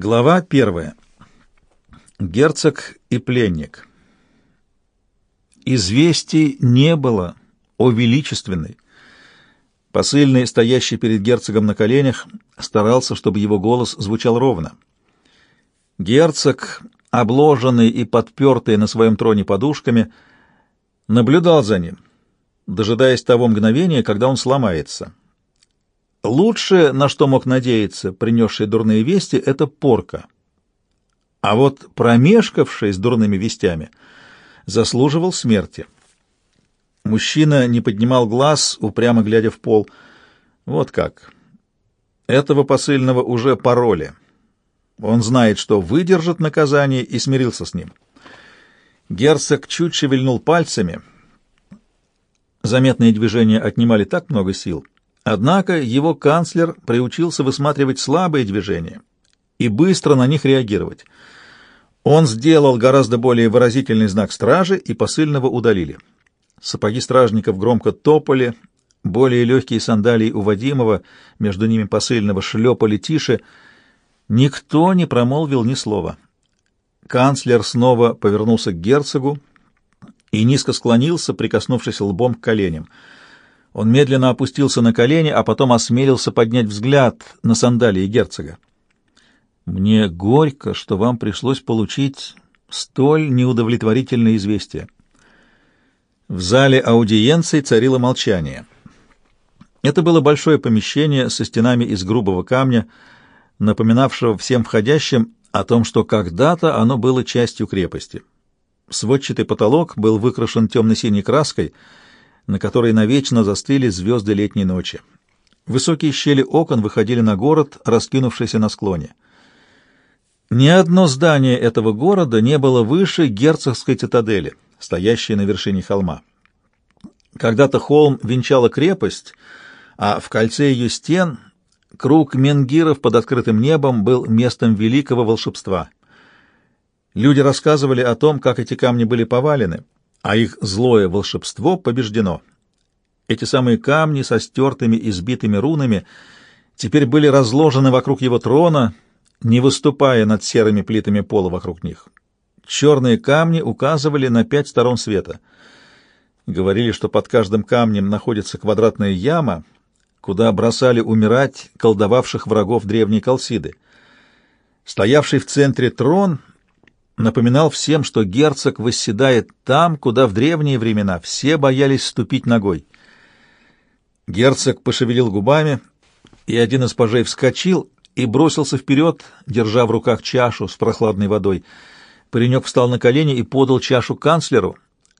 Глава первая. Герцог и пленник. Известий не было, о величественный. Посыльный, стоящий перед герцогом на коленях, старался, чтобы его голос звучал ровно. Герцог, обложенный и подпертый на своем троне подушками, наблюдал за ним, дожидаясь того мгновения, когда он сломается. Лучшее, на что мог надеяться, принесший дурные вести, — это порка. А вот промешкавший с дурными вестями заслуживал смерти. Мужчина не поднимал глаз, упрямо глядя в пол. Вот как. Этого посыльного уже пароли. Он знает, что выдержит наказание, и смирился с ним. Герцог чуть шевельнул пальцами. Заметные движения отнимали так много сил — Однако его канцлер приучился высматривать слабые движения и быстро на них реагировать. Он сделал гораздо более выразительный знак стражи, и посыльного удалили. Сапоги стражников громко топали, более легкие сандалии у Вадимова, между ними посыльного, шлепали тише. Никто не промолвил ни слова. Канцлер снова повернулся к герцогу и низко склонился, прикоснувшись лбом к коленям — он медленно опустился на колени, а потом осмелился поднять взгляд на сандалии герцога. «Мне горько, что вам пришлось получить столь неудовлетворительное известие». В зале аудиенции царило молчание. Это было большое помещение со стенами из грубого камня, напоминавшего всем входящим о том, что когда-то оно было частью крепости. Сводчатый потолок был выкрашен темно-синей краской — на которой навечно застыли звезды летней ночи. Высокие щели окон выходили на город, раскинувшийся на склоне. Ни одно здание этого города не было выше герцогской цитадели, стоящей на вершине холма. Когда-то холм венчала крепость, а в кольце ее стен круг менгиров под открытым небом был местом великого волшебства. Люди рассказывали о том, как эти камни были повалены, а их злое волшебство побеждено. Эти самые камни со стертыми и сбитыми рунами теперь были разложены вокруг его трона, не выступая над серыми плитами пола вокруг них. Черные камни указывали на пять сторон света. Говорили, что под каждым камнем находится квадратная яма, куда бросали умирать колдовавших врагов древней Колсиды. Стоявший в центре трон напоминал всем, что герцог восседает там, куда в древние времена все боялись ступить ногой. Герцог пошевелил губами, и один из пажей вскочил и бросился вперед, держа в руках чашу с прохладной водой. Паренек встал на колени и подал чашу канцлеру.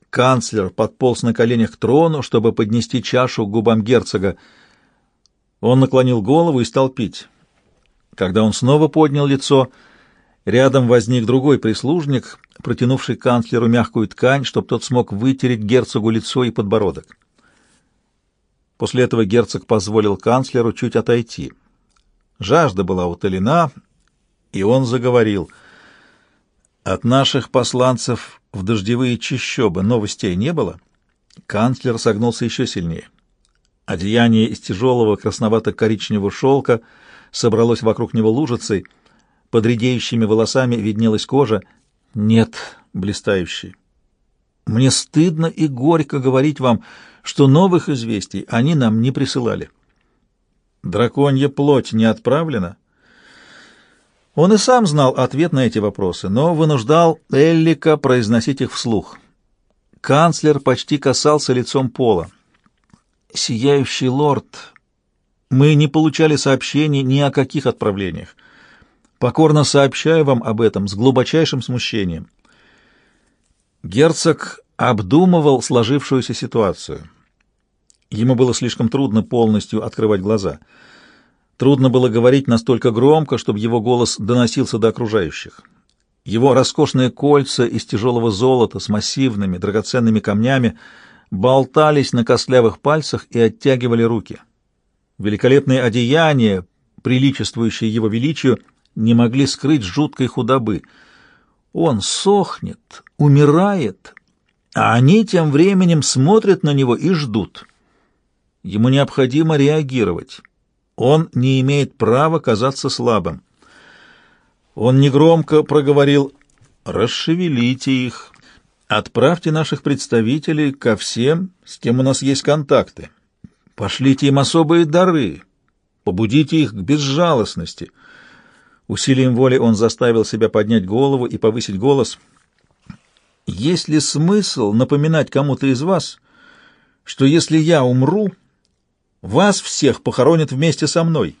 Канцлер подполз на коленях к трону, чтобы поднести чашу к губам герцога. Он наклонил голову и стал пить. Когда он снова поднял лицо, — Рядом возник другой прислужник, протянувший канцлеру мягкую ткань, чтобы тот смог вытереть герцогу лицо и подбородок. После этого герцог позволил канцлеру чуть отойти. Жажда была утолена, и он заговорил. «От наших посланцев в дождевые чащобы новостей не было?» Канцлер согнулся еще сильнее. Одеяние из тяжелого красновато-коричневого шелка собралось вокруг него лужицей — под редеющими волосами виднелась кожа. Нет, блистающий. Мне стыдно и горько говорить вам, что новых известий они нам не присылали. Драконья плоть не отправлена? Он и сам знал ответ на эти вопросы, но вынуждал Эллика произносить их вслух. Канцлер почти касался лицом пола. «Сияющий лорд, мы не получали сообщений ни о каких отправлениях. Покорно сообщаю вам об этом с глубочайшим смущением. Герцог обдумывал сложившуюся ситуацию. Ему было слишком трудно полностью открывать глаза. Трудно было говорить настолько громко, чтобы его голос доносился до окружающих. Его роскошные кольца из тяжелого золота с массивными драгоценными камнями болтались на костлявых пальцах и оттягивали руки. Великолепные одеяния, приличествующие его величию, не могли скрыть жуткой худобы. Он сохнет, умирает, а они тем временем смотрят на него и ждут. Ему необходимо реагировать. Он не имеет права казаться слабым. Он негромко проговорил «Расшевелите их, отправьте наших представителей ко всем, с кем у нас есть контакты, пошлите им особые дары, побудите их к безжалостности». Усилием воли он заставил себя поднять голову и повысить голос. «Есть ли смысл напоминать кому-то из вас, что если я умру, вас всех похоронят вместе со мной?»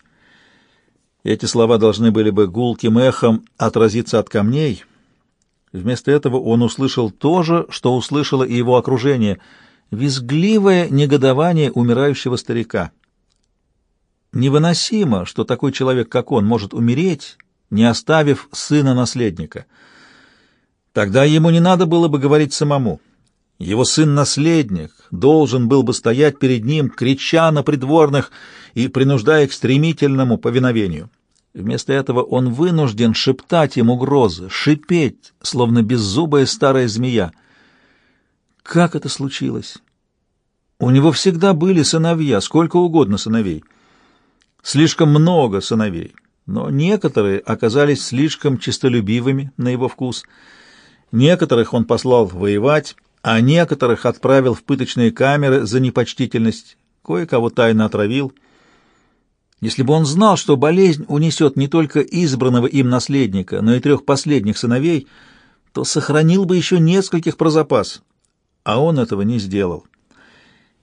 Эти слова должны были бы гулким эхом отразиться от камней. Вместо этого он услышал то же, что услышало и его окружение — визгливое негодование умирающего старика. Невыносимо, что такой человек, как он, может умереть, не оставив сына-наследника. Тогда ему не надо было бы говорить самому. Его сын-наследник должен был бы стоять перед ним, крича на придворных и принуждая к стремительному повиновению. Вместо этого он вынужден шептать им угрозы, шипеть, словно беззубая старая змея. Как это случилось? У него всегда были сыновья, сколько угодно сыновей — слишком много сыновей, но некоторые оказались слишком честолюбивыми на его вкус. Некоторых он послал воевать, а некоторых отправил в пыточные камеры за непочтительность, кое-кого тайно отравил. Если бы он знал, что болезнь унесет не только избранного им наследника, но и трех последних сыновей, то сохранил бы еще нескольких про запас. А он этого не сделал.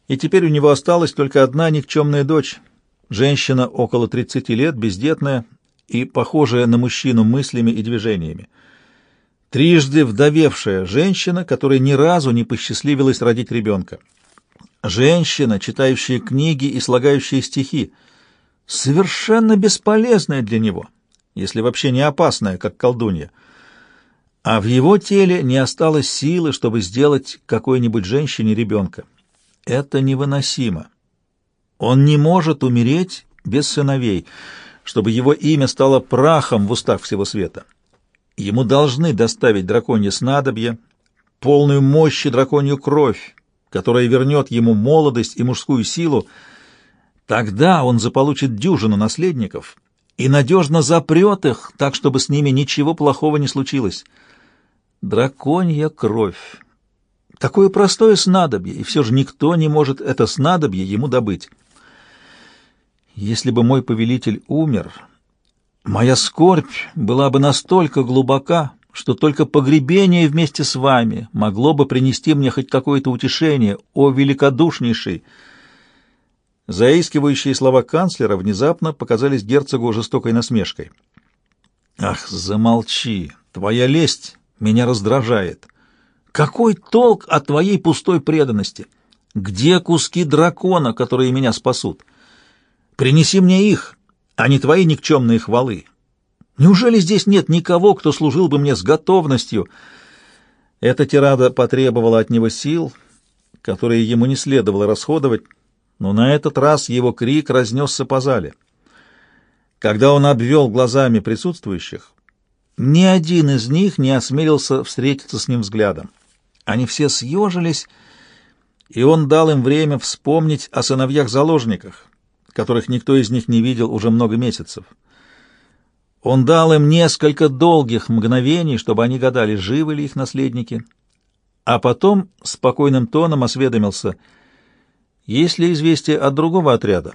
И теперь у него осталась только одна никчемная дочь — Женщина около 30 лет, бездетная и похожая на мужчину мыслями и движениями. Трижды вдовевшая женщина, которая ни разу не посчастливилась родить ребенка. Женщина, читающая книги и слагающая стихи, совершенно бесполезная для него, если вообще не опасная, как колдунья. А в его теле не осталось силы, чтобы сделать какой-нибудь женщине ребенка. Это невыносимо. Он не может умереть без сыновей, чтобы его имя стало прахом в устах всего света. Ему должны доставить драконье снадобье, полную мощи драконью кровь, которая вернет ему молодость и мужскую силу. Тогда он заполучит дюжину наследников и надежно запрет их, так, чтобы с ними ничего плохого не случилось. Драконья кровь. Такое простое снадобье, и все же никто не может это снадобье ему добыть. Если бы мой повелитель умер, моя скорбь была бы настолько глубока, что только погребение вместе с вами могло бы принести мне хоть какое-то утешение, о великодушнейший!» Заискивающие слова канцлера внезапно показались герцогу жестокой насмешкой. «Ах, замолчи! Твоя лесть меня раздражает! Какой толк от твоей пустой преданности? Где куски дракона, которые меня спасут?» Принеси мне их, а не твои никчемные хвалы. Неужели здесь нет никого, кто служил бы мне с готовностью?» Эта тирада потребовала от него сил, которые ему не следовало расходовать, но на этот раз его крик разнесся по зале. Когда он обвел глазами присутствующих, ни один из них не осмелился встретиться с ним взглядом. Они все съежились, и он дал им время вспомнить о сыновьях-заложниках, которых никто из них не видел уже много месяцев. Он дал им несколько долгих мгновений, чтобы они гадали, живы ли их наследники, а потом спокойным тоном осведомился, есть ли известие от другого отряда,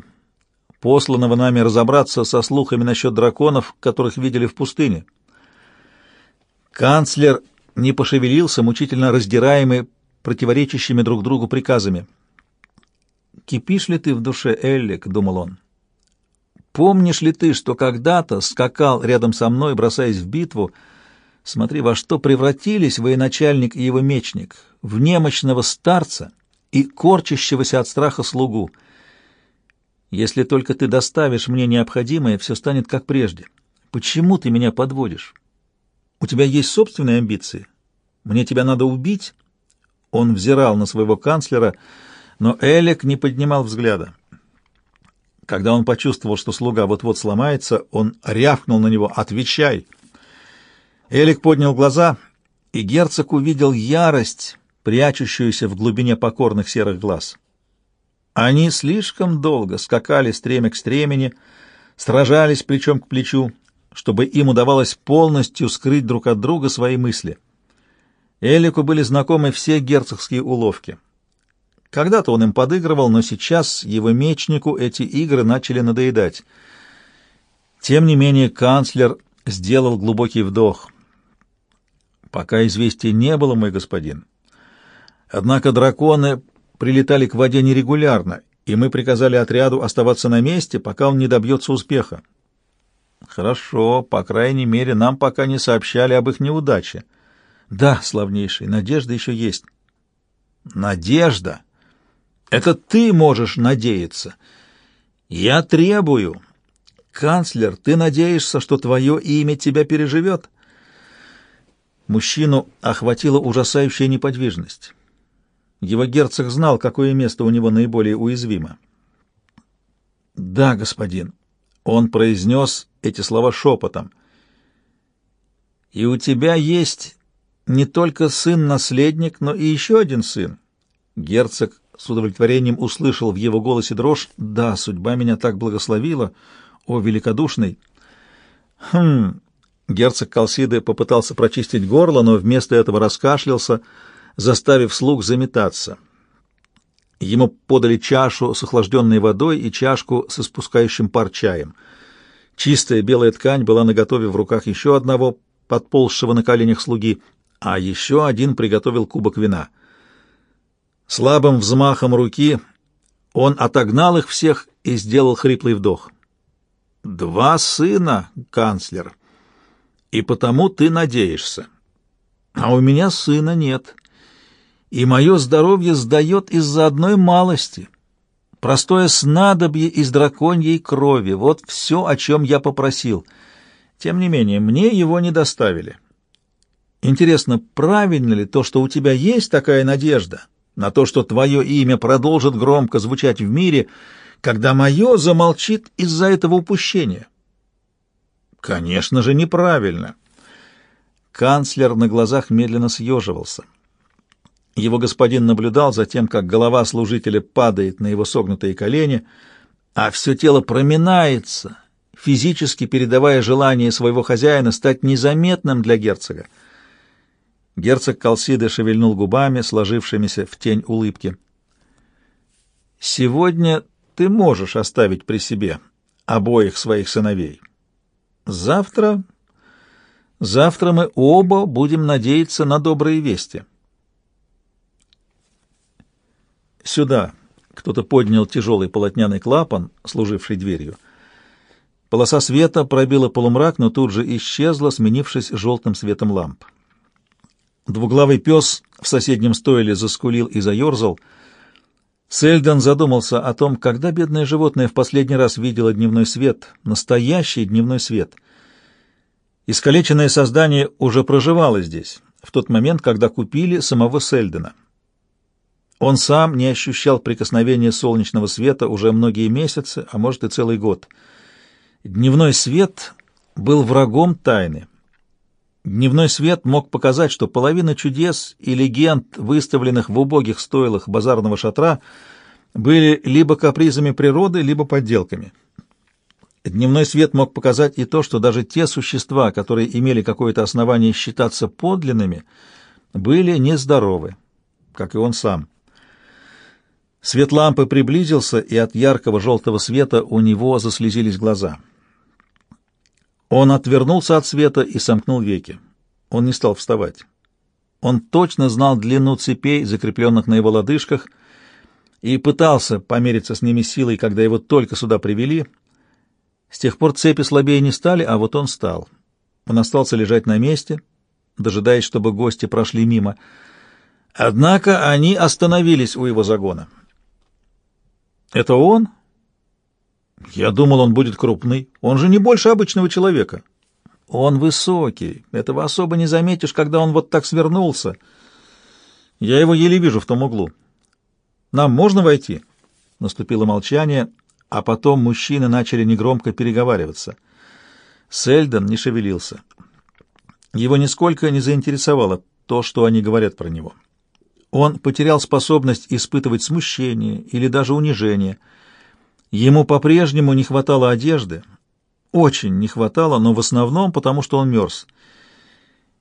посланного нами разобраться со слухами насчет драконов, которых видели в пустыне. Канцлер не пошевелился, мучительно раздираемый противоречащими друг другу приказами — «Кипишь ли ты в душе, Эллик?» — думал он. «Помнишь ли ты, что когда-то скакал рядом со мной, бросаясь в битву? Смотри, во что превратились военачальник и его мечник, в немощного старца и корчащегося от страха слугу. Если только ты доставишь мне необходимое, все станет как прежде. Почему ты меня подводишь? У тебя есть собственные амбиции? Мне тебя надо убить?» Он взирал на своего канцлера — но Элик не поднимал взгляда. Когда он почувствовал, что слуга вот-вот сломается, он рявкнул на него «Отвечай!». Элик поднял глаза, и герцог увидел ярость, прячущуюся в глубине покорных серых глаз. Они слишком долго скакали стремя к стремени, сражались плечом к плечу, чтобы им удавалось полностью скрыть друг от друга свои мысли. Элику были знакомы все герцогские уловки. Когда-то он им подыгрывал, но сейчас его мечнику эти игры начали надоедать. Тем не менее канцлер сделал глубокий вдох. «Пока известий не было, мой господин. Однако драконы прилетали к воде нерегулярно, и мы приказали отряду оставаться на месте, пока он не добьется успеха. Хорошо, по крайней мере, нам пока не сообщали об их неудаче. Да, славнейший, надежда еще есть. Надежда? Это ты можешь надеяться. Я требую. Канцлер, ты надеешься, что твое имя тебя переживет? Мужчину охватила ужасающая неподвижность. Его герцог знал, какое место у него наиболее уязвимо. «Да, господин», — он произнес эти слова шепотом. «И у тебя есть не только сын-наследник, но и еще один сын». Герцог с удовлетворением услышал в его голосе дрожь. «Да, судьба меня так благословила, о великодушный!» «Хм...» Герцог Калсиды попытался прочистить горло, но вместо этого раскашлялся, заставив слуг заметаться. Ему подали чашу с охлажденной водой и чашку с испускающим пар чаем — Чистая белая ткань была наготове в руках еще одного, подползшего на коленях слуги, а еще один приготовил кубок вина. Слабым взмахом руки он отогнал их всех и сделал хриплый вдох. «Два сына, канцлер, и потому ты надеешься. А у меня сына нет, и мое здоровье сдает из-за одной малости». Простое снадобье из драконьей крови — вот все, о чем я попросил. Тем не менее, мне его не доставили. Интересно, правильно ли то, что у тебя есть такая надежда на то, что твое имя продолжит громко звучать в мире, когда мое замолчит из-за этого упущения? Конечно же, неправильно. Канцлер на глазах медленно съеживался. Его господин наблюдал за тем, как голова служителя падает на его согнутые колени, а все тело проминается, физически передавая желание своего хозяина стать незаметным для герцога. Герцог Калсиды шевельнул губами, сложившимися в тень улыбки. «Сегодня ты можешь оставить при себе обоих своих сыновей. Завтра... Завтра мы оба будем надеяться на добрые вести». «Сюда!» Кто-то поднял тяжелый полотняный клапан, служивший дверью. Полоса света пробила полумрак, но тут же исчезла, сменившись желтым светом ламп. Двуглавый пес в соседнем стойле заскулил и заерзал. Сельдон задумался о том, когда бедное животное в последний раз видело дневной свет, настоящий дневной свет. Искалеченное создание уже проживало здесь, в тот момент, когда купили самого Сельдена. Он сам не ощущал прикосновения солнечного света уже многие месяцы, а может и целый год. Дневной свет был врагом тайны. Дневной свет мог показать, что половина чудес и легенд, выставленных в убогих стойлах базарного шатра, были либо капризами природы, либо подделками. Дневной свет мог показать и то, что даже те существа, которые имели какое-то основание считаться подлинными, были нездоровы, как и он сам. Свет лампы приблизился, и от яркого желтого света у него заслезились глаза. Он отвернулся от света и сомкнул веки. Он не стал вставать. Он точно знал длину цепей, закрепленных на его лодыжках, и пытался помериться с ними силой, когда его только сюда привели. С тех пор цепи слабее не стали, а вот он стал. Он остался лежать на месте, дожидаясь, чтобы гости прошли мимо. Однако они остановились у его загона. Это он? Я думал, он будет крупный. Он же не больше обычного человека. Он высокий. Этого особо не заметишь, когда он вот так свернулся. Я его еле вижу в том углу. Нам можно войти? Наступило молчание, а потом мужчины начали негромко переговариваться. Сельдон не шевелился. Его нисколько не заинтересовало то, что они говорят про него. Он потерял способность испытывать смущение или даже унижение. Ему по-прежнему не хватало одежды. очень не хватало, но в основном потому, что он мерз.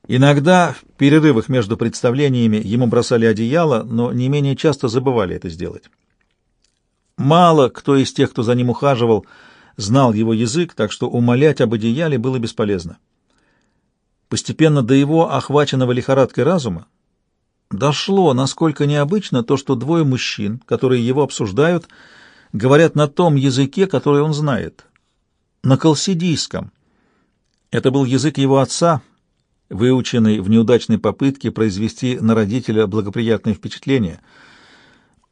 Иногда в перерывах между представлениями ему бросали одеяло, но не менее часто забывали это сделать. Мало кто из тех, кто за ним ухаживал, знал его язык, так что умолять об одеяле было бесполезно. Постепенно до его охваченного лихорадкой разума дошло, насколько необычно то, что двое мужчин, которые его обсуждают, говорят на том языке, который он знает, на колсидийском. Это был язык его отца, выученный в неудачной попытке произвести на родителя благоприятное впечатление.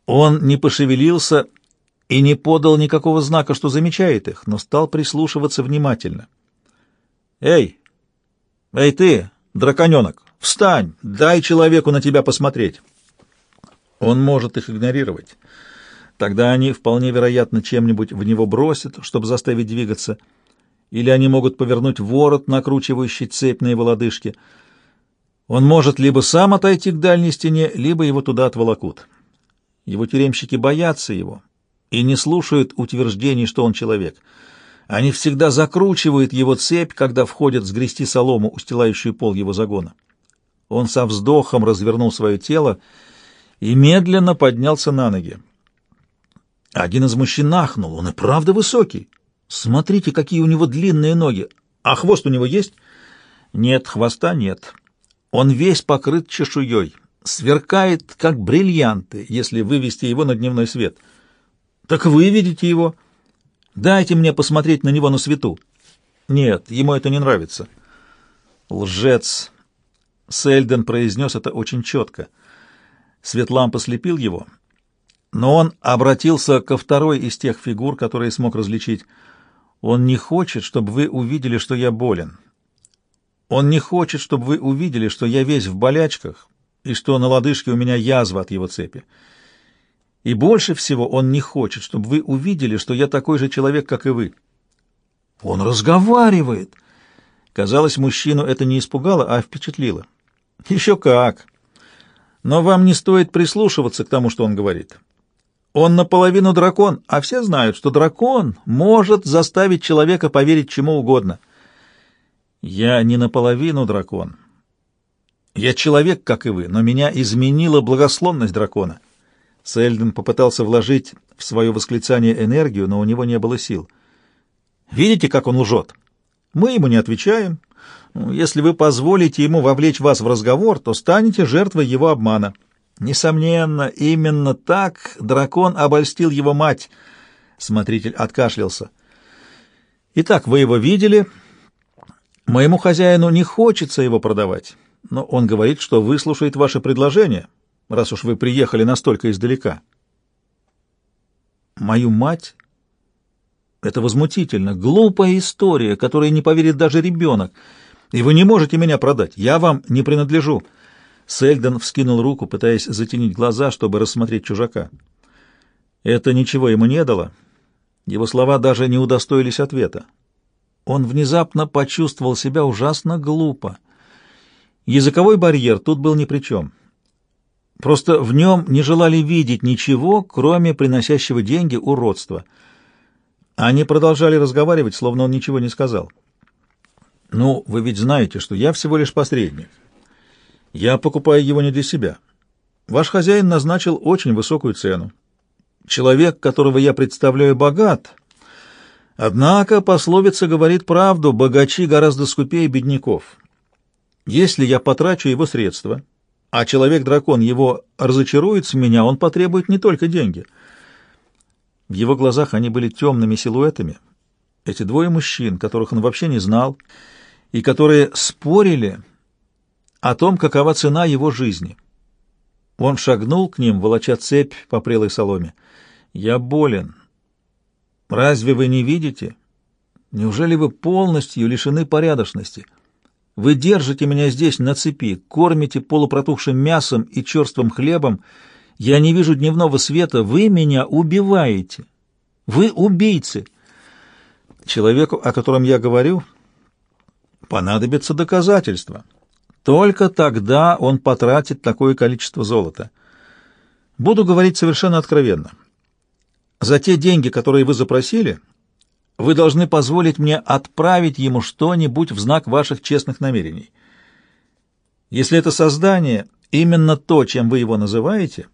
Он не пошевелился и не подал никакого знака, что замечает их, но стал прислушиваться внимательно. «Эй! Эй ты, драконенок, встань, дай человеку на тебя посмотреть!» Он может их игнорировать. Тогда они вполне вероятно чем-нибудь в него бросят, чтобы заставить двигаться, или они могут повернуть ворот, накручивающий цепь на его лодыжке. Он может либо сам отойти к дальней стене, либо его туда отволокут. Его тюремщики боятся его и не слушают утверждений, что он человек. Они всегда закручивают его цепь, когда входят сгрести солому, устилающую пол его загона. Он со вздохом развернул свое тело и медленно поднялся на ноги. Один из мужчин нахнул. Он и правда высокий. Смотрите, какие у него длинные ноги. А хвост у него есть? Нет, хвоста нет. Он весь покрыт чешуей. Сверкает, как бриллианты, если вывести его на дневной свет. Так вы видите его. Дайте мне посмотреть на него на свету. Нет, ему это не нравится. Лжец. Сельден произнес это очень четко. Свет лампы слепил его, но он обратился ко второй из тех фигур, которые смог различить. Он не хочет, чтобы вы увидели, что я болен. Он не хочет, чтобы вы увидели, что я весь в болячках и что на лодыжке у меня язва от его цепи. И больше всего он не хочет, чтобы вы увидели, что я такой же человек, как и вы. Он разговаривает. Казалось, мужчину это не испугало, а впечатлило. Еще как. Но вам не стоит прислушиваться к тому, что он говорит. Он наполовину дракон, а все знают, что дракон может заставить человека поверить чему угодно. Я не наполовину дракон. Я человек, как и вы, но меня изменила благословность дракона. Сэльден попытался вложить в свое восклицание энергию, но у него не было сил. Видите, как он лжет? Мы ему не отвечаем. Если вы позволите ему вовлечь вас в разговор, то станете жертвой его обмана. Несомненно, именно так дракон обольстил его мать. Смотритель откашлялся. Итак, вы его видели. Моему хозяину не хочется его продавать, но он говорит, что выслушает ваше предложение, раз уж вы приехали настолько издалека. Мою мать? Это возмутительно. Глупая история, которой не поверит даже ребенок. И вы не можете меня продать. Я вам не принадлежу. Сельдон вскинул руку, пытаясь затенить глаза, чтобы рассмотреть чужака. Это ничего ему не дало. Его слова даже не удостоились ответа. Он внезапно почувствовал себя ужасно глупо. Языковой барьер тут был ни при чем. Просто в нем не желали видеть ничего, кроме приносящего деньги уродства. Они продолжали разговаривать, словно он ничего не сказал. «Ну, вы ведь знаете, что я всего лишь посредник. Я покупаю его не для себя. Ваш хозяин назначил очень высокую цену. Человек, которого я представляю, богат. Однако пословица говорит правду, богачи гораздо скупее бедняков. Если я потрачу его средства, а человек-дракон его разочарует с меня, он потребует не только деньги. В его глазах они были темными силуэтами. Эти двое мужчин, которых он вообще не знал, и которые спорили о том, какова цена его жизни. Он шагнул к ним, волоча цепь по прелой соломе. «Я болен. Разве вы не видите? Неужели вы полностью лишены порядочности? Вы держите меня здесь на цепи, кормите полупротухшим мясом и черствым хлебом. Я не вижу дневного света. Вы меня убиваете. Вы убийцы. Человеку, о котором я говорю, понадобится доказательство». Только тогда он потратит такое количество золота. Буду говорить совершенно откровенно. За те деньги, которые вы запросили, вы должны позволить мне отправить ему что-нибудь в знак ваших честных намерений. Если это создание именно то, чем вы его называете,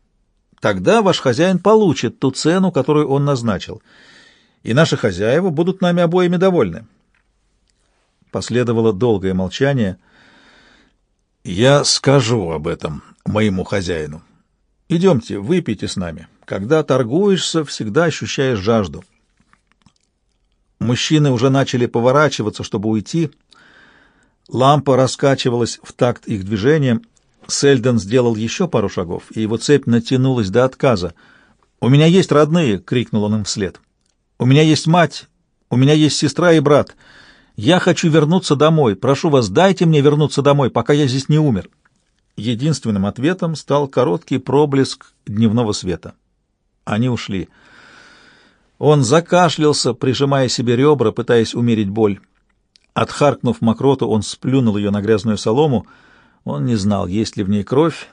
тогда ваш хозяин получит ту цену, которую он назначил, и наши хозяева будут нами обоими довольны. Последовало долгое молчание. «Я скажу об этом моему хозяину. Идемте, выпейте с нами. Когда торгуешься, всегда ощущаешь жажду». Мужчины уже начали поворачиваться, чтобы уйти. Лампа раскачивалась в такт их движением. Сельден сделал еще пару шагов, и его цепь натянулась до отказа. «У меня есть родные!» — крикнул он им вслед. «У меня есть мать! У меня есть сестра и брат! Я хочу вернуться домой! Прошу вас, дайте мне вернуться домой, пока я здесь не умер!» Единственным ответом стал короткий проблеск дневного света. Они ушли. Он закашлялся, прижимая себе ребра, пытаясь умерить боль. Отхаркнув мокроту, он сплюнул ее на грязную солому. Он не знал, есть ли в ней кровь.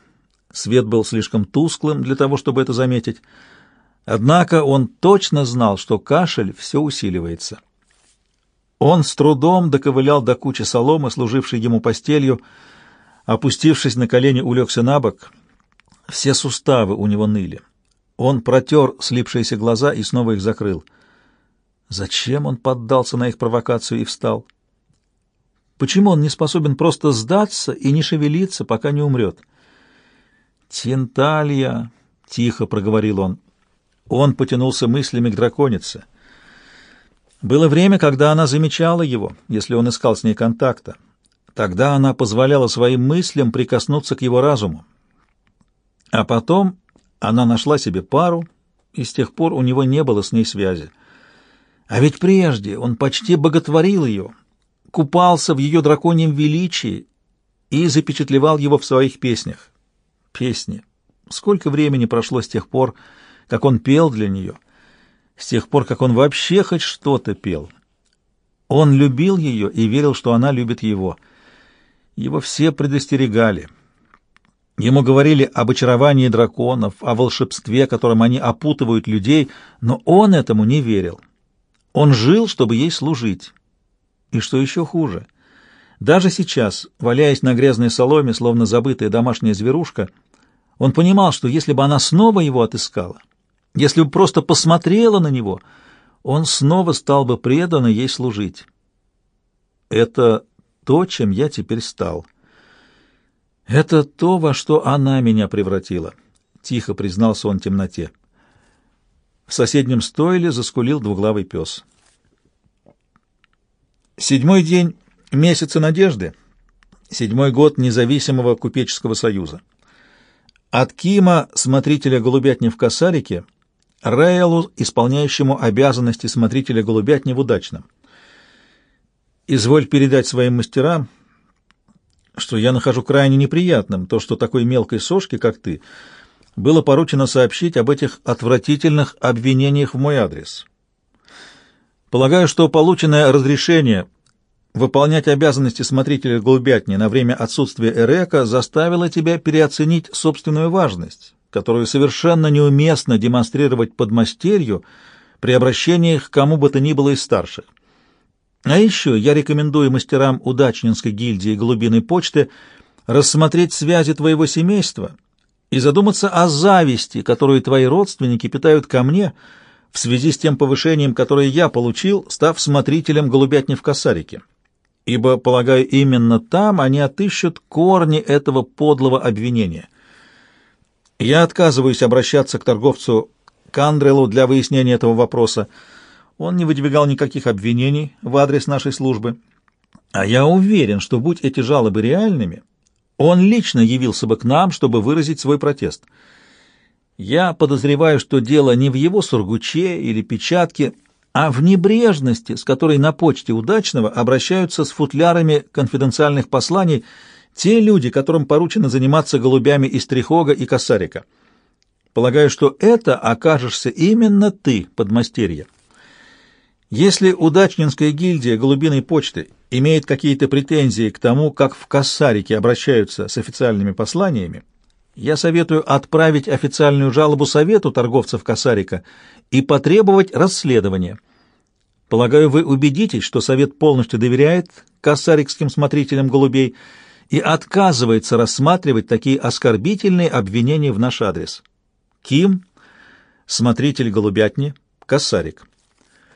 Свет был слишком тусклым для того, чтобы это заметить. Однако он точно знал, что кашель все усиливается. Он с трудом доковылял до кучи соломы, служившей ему постелью, опустившись на колени, улегся на бок. Все суставы у него ныли. Он протер слипшиеся глаза и снова их закрыл. Зачем он поддался на их провокацию и встал? Почему он не способен просто сдаться и не шевелиться, пока не умрет? «Тенталья!» — тихо проговорил он. Он потянулся мыслями к драконице. Было время, когда она замечала его, если он искал с ней контакта. Тогда она позволяла своим мыслям прикоснуться к его разуму. А потом она нашла себе пару, и с тех пор у него не было с ней связи. А ведь прежде он почти боготворил ее, купался в ее драконьем величии и запечатлевал его в своих песнях. Песни. Сколько времени прошло с тех пор, как он пел для нее, с тех пор, как он вообще хоть что-то пел. Он любил ее и верил, что она любит его. Его все предостерегали — Ему говорили об очаровании драконов, о волшебстве, которым они опутывают людей, но он этому не верил. Он жил, чтобы ей служить. И что еще хуже, даже сейчас, валяясь на грязной соломе, словно забытая домашняя зверушка, он понимал, что если бы она снова его отыскала, если бы просто посмотрела на него, он снова стал бы преданно ей служить. Это то, чем я теперь стал. «Это то, во что она меня превратила», — тихо признался он темноте. В соседнем стойле заскулил двуглавый пес. Седьмой день месяца надежды, седьмой год независимого купеческого союза. От Кима, смотрителя голубятни в Косарике, Рейлу, исполняющему обязанности смотрителя голубятни в. «Изволь передать своим мастерам», что я нахожу крайне неприятным то, что такой мелкой сошке, как ты, было поручено сообщить об этих отвратительных обвинениях в мой адрес. Полагаю, что полученное разрешение выполнять обязанности смотрителя голубятни на время отсутствия Эрека заставило тебя переоценить собственную важность, которую совершенно неуместно демонстрировать подмастерью при обращении к кому бы то ни было из старших. А еще я рекомендую мастерам удачнинской гильдии голубиной почты рассмотреть связи твоего семейства и задуматься о зависти, которую твои родственники питают ко мне в связи с тем повышением, которое я получил, став смотрителем голубятни в Косарике. Ибо, полагаю, именно там они отыщут корни этого подлого обвинения. Я отказываюсь обращаться к торговцу Кандрелу для выяснения этого вопроса, он не выдвигал никаких обвинений в адрес нашей службы. А я уверен, что будь эти жалобы реальными, он лично явился бы к нам, чтобы выразить свой протест. Я подозреваю, что дело не в его сургуче или печатке, а в небрежности, с которой на почте удачного обращаются с футлярами конфиденциальных посланий те люди, которым поручено заниматься голубями из Трихога и Косарика. Полагаю, что это окажешься именно ты, подмастерье. Если удачнинская гильдия голубиной почты имеет какие-то претензии к тому, как в Кассарике обращаются с официальными посланиями, я советую отправить официальную жалобу Совету торговцев Кассарика и потребовать расследования. Полагаю, вы убедитесь, что Совет полностью доверяет кассарикским смотрителям голубей и отказывается рассматривать такие оскорбительные обвинения в наш адрес. Ким, смотритель голубятни, Кассарик.